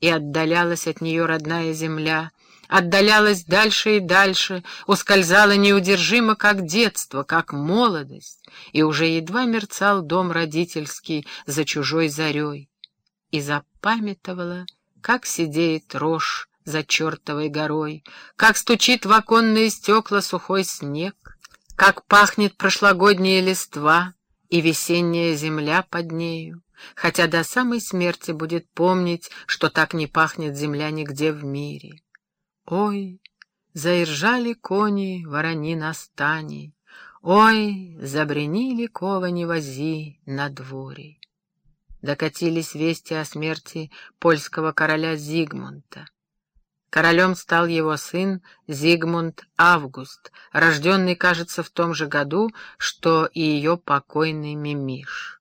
и отдалялась от нее родная земля, отдалялась дальше и дальше, ускользала неудержимо, как детство, как молодость, и уже едва мерцал дом родительский за чужой зарей, и запамятовала, как сидеет рожь за чертовой горой, как стучит в оконные стекла сухой снег, как пахнет прошлогодняя листва и весенняя земля под нею, хотя до самой смерти будет помнить, что так не пахнет земля нигде в мире. Ой, заиржали кони ворони на стане, Ой, забренили ковани вози на дворе. Докатились вести о смерти польского короля Зигмунта. Королем стал его сын Зигмунд Август, рожденный, кажется, в том же году, что и ее покойный Мимиш.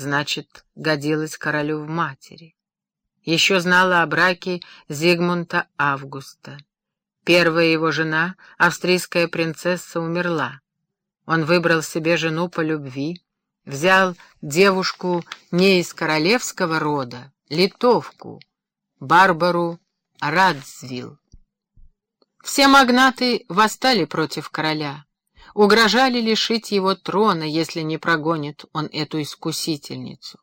Значит, годилась королю в матери. Еще знала о браке Зигмунта Августа. Первая его жена, австрийская принцесса, умерла. Он выбрал себе жену по любви, взял девушку не из королевского рода, литовку, Барбару Радзвилл. Все магнаты восстали против короля, угрожали лишить его трона, если не прогонит он эту искусительницу.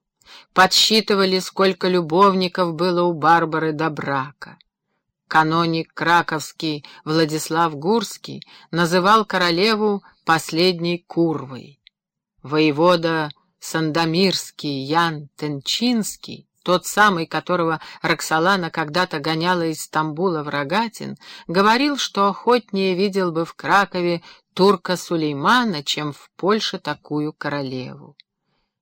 Подсчитывали, сколько любовников было у Барбары до брака. Каноник краковский Владислав Гурский называл королеву последней курвой. Воевода Сандомирский Ян Тенчинский тот самый, которого Роксолана когда-то гоняла из Стамбула в Рогатин, говорил, что охотнее видел бы в Кракове турка Сулеймана, чем в Польше такую королеву.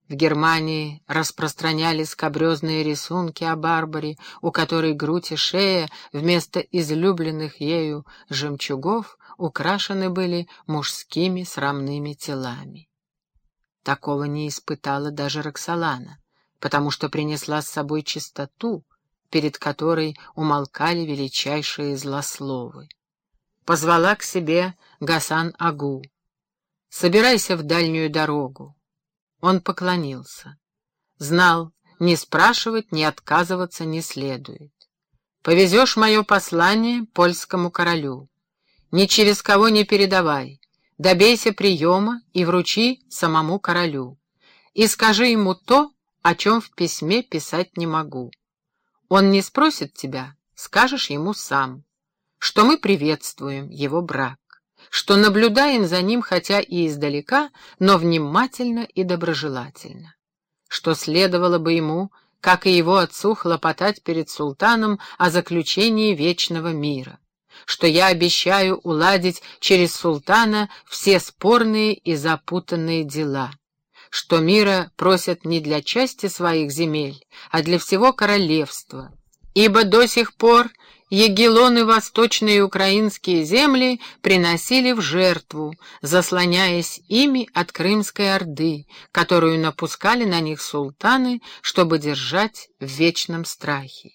В Германии распространялись скобрезные рисунки о Барбаре, у которой грудь и шея вместо излюбленных ею жемчугов украшены были мужскими срамными телами. Такого не испытала даже Роксолана потому что принесла с собой чистоту, перед которой умолкали величайшие злословы. Позвала к себе Гасан-Агу. «Собирайся в дальнюю дорогу». Он поклонился. Знал, не спрашивать, не отказываться не следует. «Повезешь мое послание польскому королю. Ни через кого не передавай. Добейся приема и вручи самому королю. И скажи ему то, о чем в письме писать не могу. Он не спросит тебя, скажешь ему сам, что мы приветствуем его брак, что наблюдаем за ним хотя и издалека, но внимательно и доброжелательно, что следовало бы ему, как и его отцу, хлопотать перед султаном о заключении вечного мира, что я обещаю уладить через султана все спорные и запутанные дела, что мира просят не для части своих земель, а для всего королевства, ибо до сих пор егелоны восточные украинские земли приносили в жертву, заслоняясь ими от Крымской Орды, которую напускали на них султаны, чтобы держать в вечном страхе.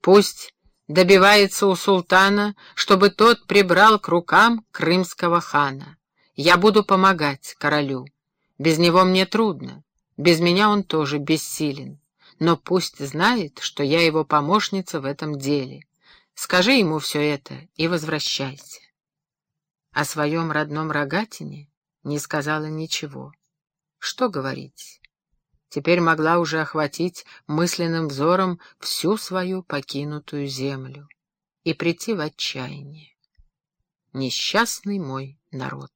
Пусть добивается у султана, чтобы тот прибрал к рукам крымского хана. Я буду помогать королю. Без него мне трудно, без меня он тоже бессилен. Но пусть знает, что я его помощница в этом деле. Скажи ему все это и возвращайся. О своем родном рогатине не сказала ничего. Что говорить? Теперь могла уже охватить мысленным взором всю свою покинутую землю и прийти в отчаяние. Несчастный мой народ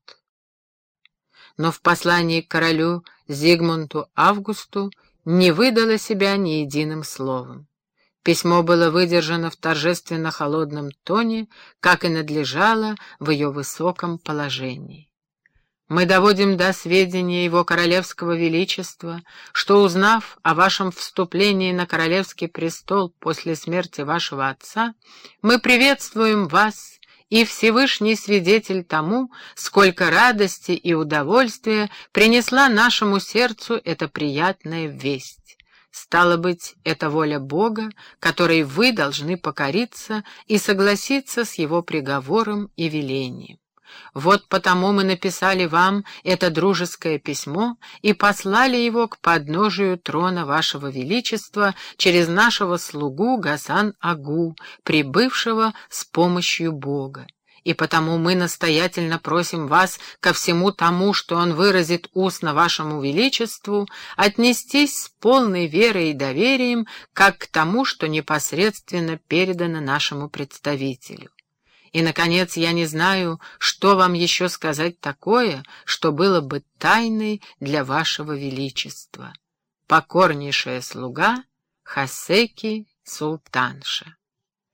но в послании к королю Зигмунту Августу не выдала себя ни единым словом. Письмо было выдержано в торжественно холодном тоне, как и надлежало в ее высоком положении. Мы доводим до сведения его королевского величества, что, узнав о вашем вступлении на королевский престол после смерти вашего отца, мы приветствуем вас и Всевышний свидетель тому, сколько радости и удовольствия принесла нашему сердцу эта приятная весть. Стало быть, это воля Бога, которой вы должны покориться и согласиться с Его приговором и велением. Вот потому мы написали вам это дружеское письмо и послали его к подножию трона вашего величества через нашего слугу Гасан-Агу, прибывшего с помощью Бога и потому мы настоятельно просим вас ко всему тому, что он выразит устно вашему величеству, отнестись с полной верой и доверием, как к тому, что непосредственно передано нашему представителю. И, наконец, я не знаю, что вам еще сказать такое, что было бы тайной для вашего величества. Покорнейшая слуга Хасеки Султанша.